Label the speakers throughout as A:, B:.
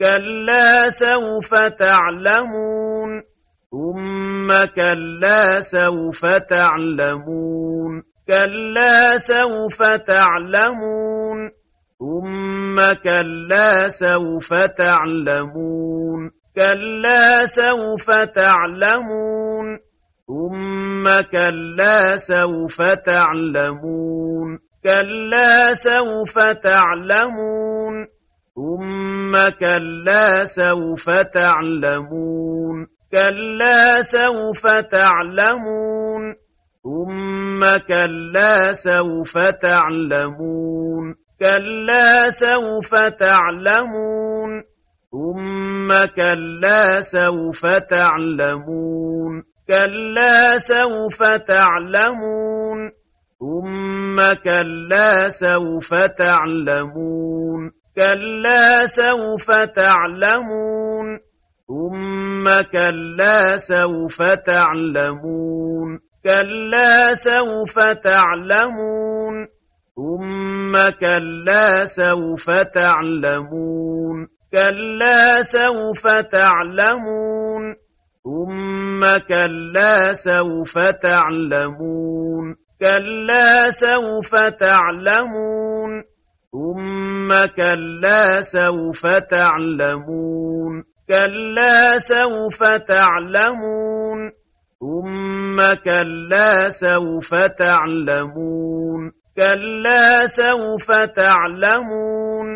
A: كلا سوف تعلمون ثم كلا سوف تعلمون كلا سوف تعلمون ثم كلا سوف تعلمون كلا سوف تعلمون ثم كلا سوف تعلمون كلا سوف تعلمون ثم كلا سوف تعلمون كلا سوف تعلمون ثم كلا سوف تعلمون كلا سوف تعلمون ثم كلا سوف تعلمون كلا سوف تعلمون ثم كلا سوف تعلمون. كلا سوف تعلمون ثم كلا سوف تعلمون كلا سوف تعلمون ثم كلا سوف تعلمون كلا سوف تعلمون ثم كلا سوف تعلمون كلا سوف تعلمون ثم كلا سوف تعلمون كلا سوف تعلمون ثم كلا سوف تعلمون كلا سوف تعلمون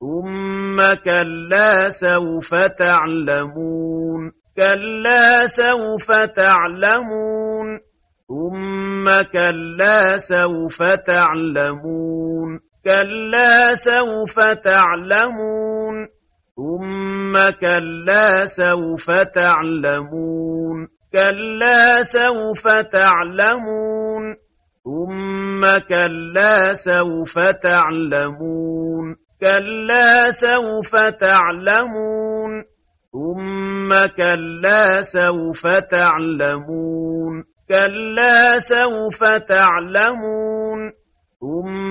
A: ثم كلا سوف تعلمون كلا سوف تعلمون ثم كلا سوف تعلمون. كلا سوف تعلمون ثم كلا سوف تعلمون كلا سوف تعلمون ثم كلا سوف تعلمون كلا سوف تعلمون ثم كلا سوف تعلمون كلا سوف تعلمون ثم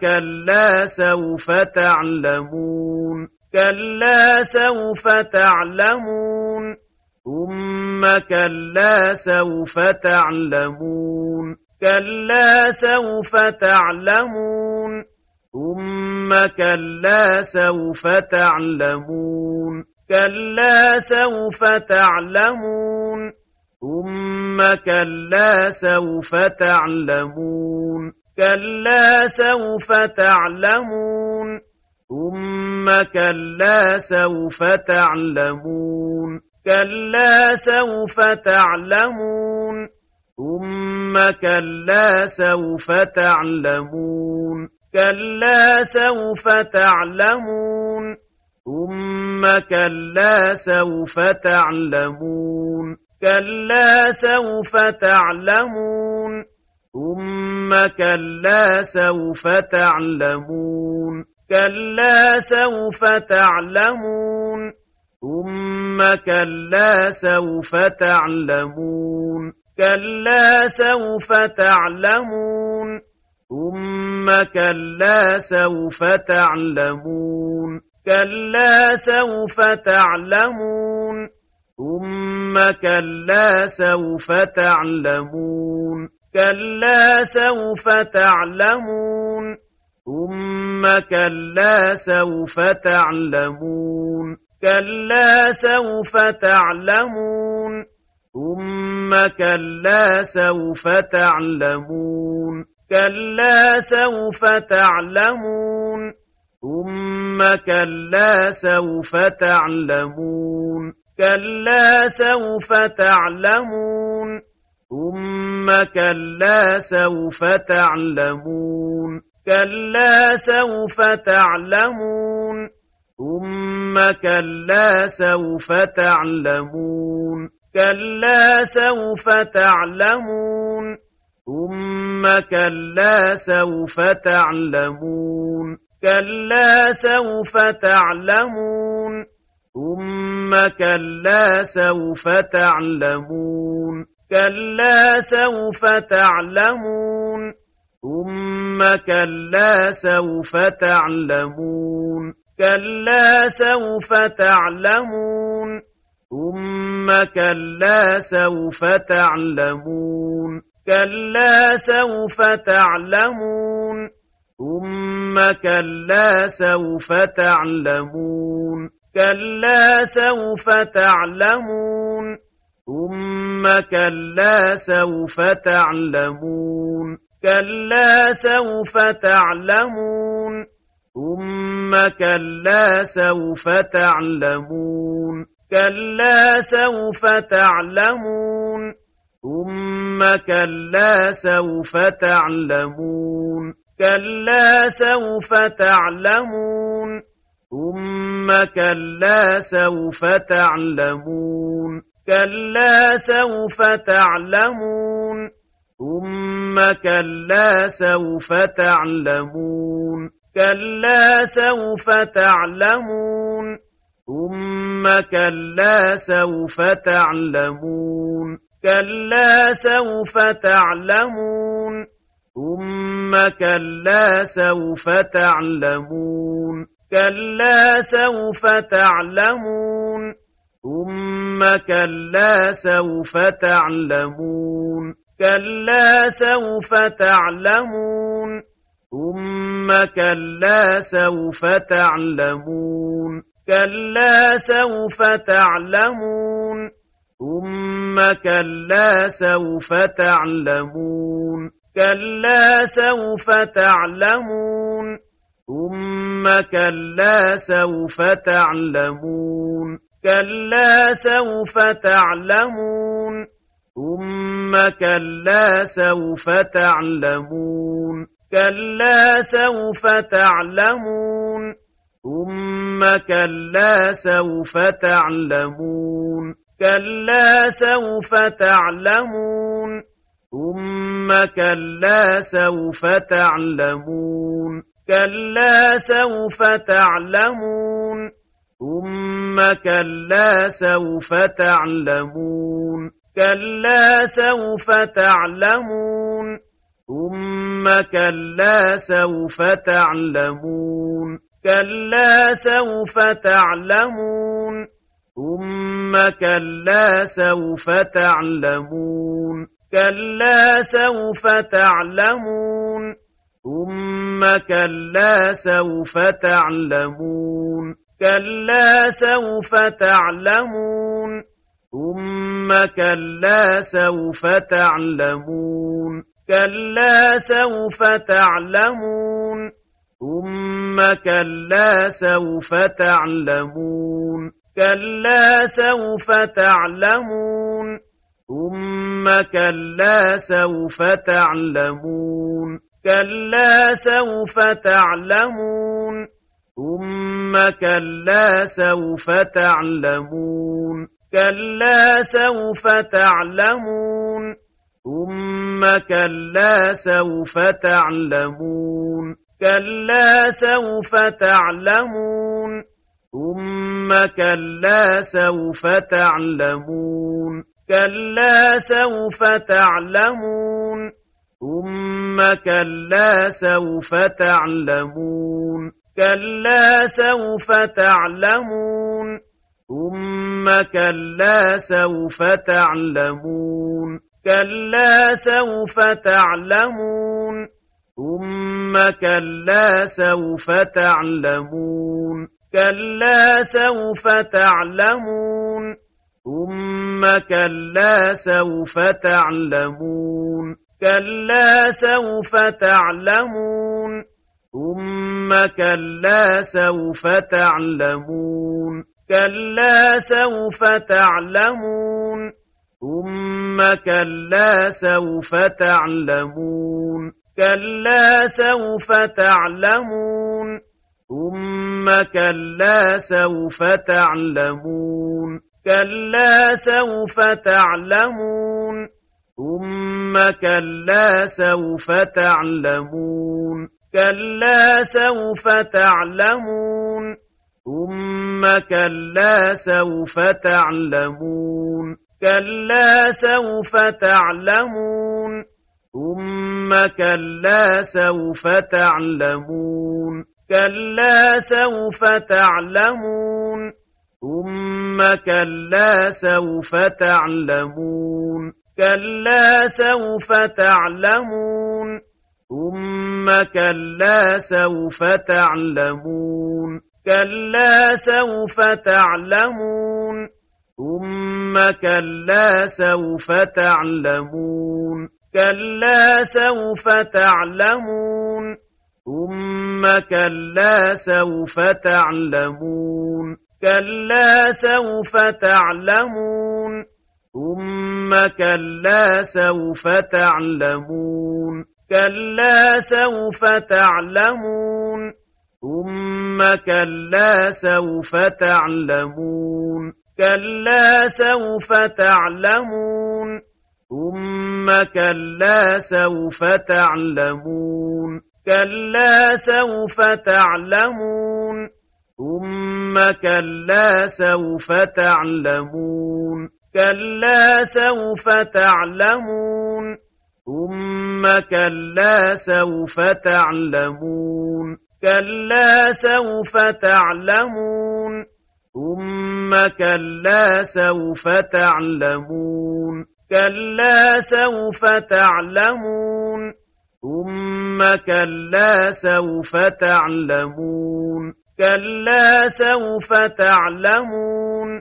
A: كلا سوف تعلمون كلا سوف تعلمون ثم كلا سوف تعلمون كلا سوف تعلمون ثم كلا سوف تعلمون كلا سوف تعلمون ثم كلا سوف تعلمون. كلا سوف تعلمون ثم كلا سوف تعلمون كلا سوف تعلمون ثم كلا سوف تعلمون كلا سوف تعلمون ثم كلا سوف تعلمون كلا سوف تعلمون ثم كلا سوف تعلمون كلا سوف تعلمون ثم كلا سوف تعلمون كلا سوف تعلمون ثم كلا سوف تعلمون كلا سوف تعلمون ثم كلا سوف تعلمون. كلا سوف تعلمون ثم كلا سوف تعلمون كلا سوف تعلمون ثم كلا سوف تعلمون كلا سوف تعلمون ثم كلا سوف تعلمون كلا سوف تعلمون ثم كلا سوف تعلمون كلا سوف تعلمون ثم كلا سوف تعلمون كلا سوف تعلمون ثم كلا سوف تعلمون كلا سوف تعلمون ثم كلا سوف تعلمون كلا سوف تعلمون ثم كلا سوف تعلمون كلا سوف تعلمون ثم كلا سوف تعلمون كلا سوف تعلمون ثم كلا سوف تعلمون كلا سوف تعلمون ثم كلا سوف تعلمون كلا سوف تعلمون ثم كلا سوف تعلمون كلا سوف تعلمون ثم كلا سوف تعلمون كلا سوف تعلمون ثم كلا سوف تعلمون. كلا سوف تعلمون ثم كلا سوف تعلمون كلا سوف تعلمون ثم كلا سوف تعلمون كلا سوف تعلمون ثم كلا سوف تعلمون كلا سوف تعلمون ثم كلا سوف تعلمون كلا سوف تعلمون ثم كلا سوف تعلمون كلا سوف تعلمون ثم كلا سوف تعلمون كلا سوف تعلمون ثم كلا سوف تعلمون. كلا سوف تعلمون ثم كلا سوف تعلمون كلا سوف تعلمون ثم كلا سوف تعلمون كلا سوف تعلمون ثم كلا سوف تعلمون كلا سوف تعلمون ثم كلا سوف تعلمون كلا سوف تعلمون ثم كلا سوف تعلمون كلا سوف تعلمون ثم كلا سوف تعلمون كلا سوف تعلمون ثم كلا سوف تعلمون. كلا سوف تعلمون ثم كلا سوف تعلمون كلا سوف تعلمون ثم كلا سوف تعلمون كلا سوف تعلمون ثم كلا سوف تعلمون كلا سوف تعلمون ثم كلا سوف تعلمون كلا سوف تعلمون ثم كلا سوف تعلمون كلا سوف تعلمون ثم كلا سوف تعلمون كلا سوف تعلمون ثم كلا سوف تعلمون كلا سوف تعلمون ثم كلا سوف تعلمون كلا سوف تعلمون ثم كلا سوف تعلمون كلا سوف تعلمون ثم كلا سوف تعلمون كلا سوف تعلمون ثم كلا سوف تعلمون كلا سوف تعلمون ثم كلا سوف تعلمون كلا سوف تعلمون ثم كلا سوف تعلمون كلا سوف تعلمون ثم كلا سوف تعلمون. كلا سوف تعلمون ثم كلا سوف تعلمون كلا سوف تعلمون ثم كلا سوف تعلمون كلا سوف تعلمون ثم كلا سوف تعلمون كلا سوف تعلمون ثم كلا سوف تعلمون كلا سوف تعلمون ثم كلا سوف تعلمون كلا سوف تعلمون ثم كلا سوف تعلمون كلا سوف تعلمون ثم كلا سوف تعلمون كلا سوف تعلمون ثم كلا سوف تعلمون كلا سوف تعلمون ثم كلا سوف تعلمون كلا سوف تعلمون ثم كلا سوف تعلمون كلا سوف تعلمون ثم كلا سوف تعلمون كلا سوف تعلمون ثم كلا سوف تعلمون كلا سوف تعلمون ثم كلا سوف تعلمون كلا سوف تعلمون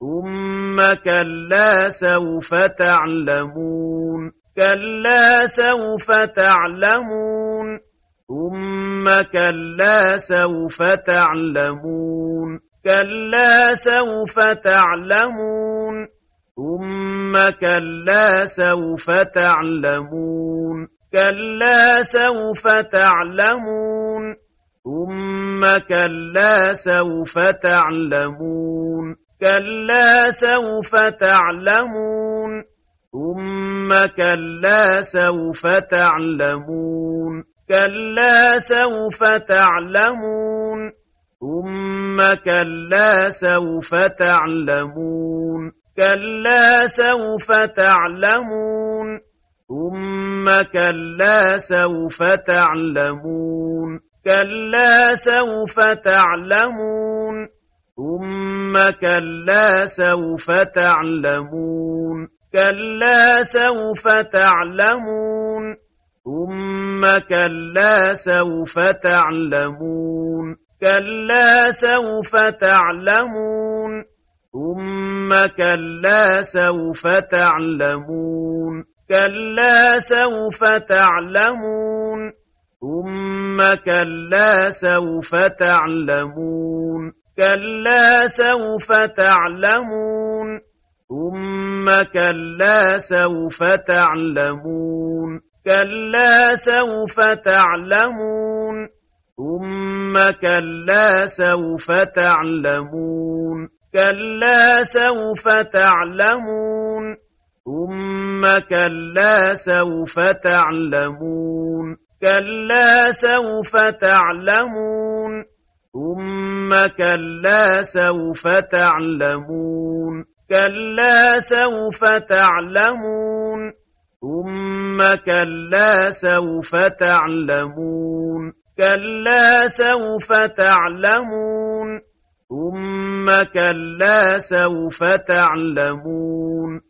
A: ثم كلا سوف تعلمون. كلا سوف تعلمون ثم كلا سوف تعلمون كلا سوف تعلمون ثم كلا سوف تعلمون كلا سوف تعلمون ثم كلا سوف تعلمون كلا سوف تعلمون كلا سوف تعلمون كلا سوف تعلمون ثم كلا سوف تعلمون كلا سوف تعلمون ثم كلا سوف تعلمون كلا سوف تعلمون ثم كلا سوف تعلمون. كلا سوف تعلمون ثم كلا سوف تعلمون كلا سوف تعلمون ثم كلا سوف تعلمون كلا سوف تعلمون ثم كلا سوف تعلمون كلا سوف تعلمون ثم كلا سوف تعلمون كلا سوف تعلمون ثم كلا سوف تعلمون كلا سوف تعلمون ثم كلا سوف تعلمون كلا سوف تعلمون ثم كلا سوف تعلمون كلا سوف تعلمون ثم كلا سوف تعلمون كلا سوف تعلمون ثم كلا سوف تعلمون